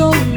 son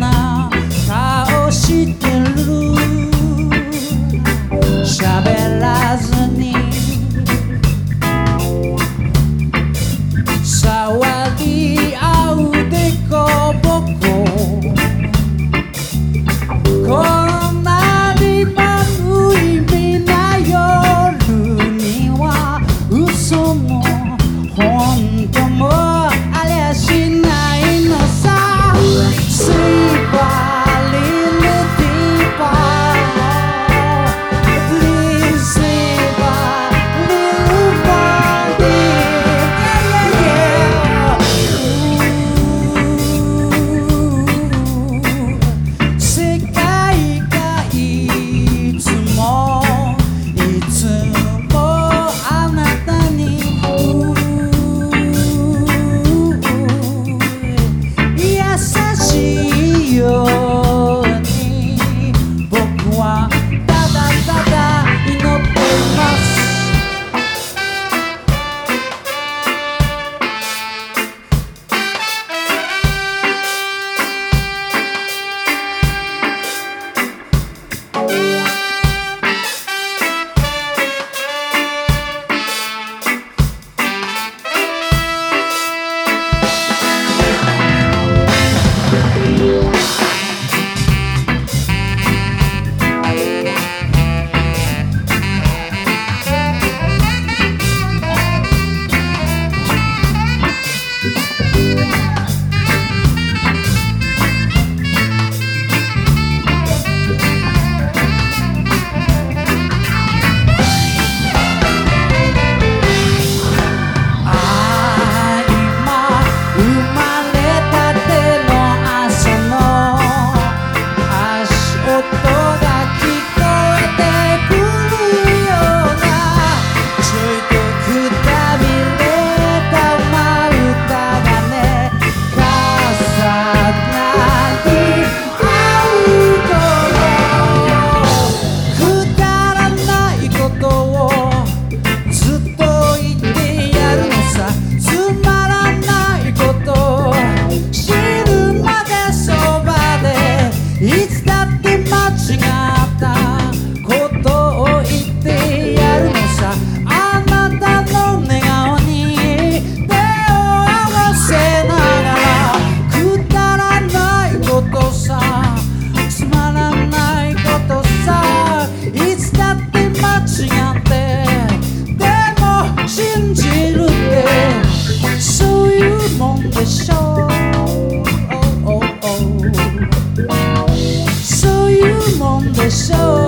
So.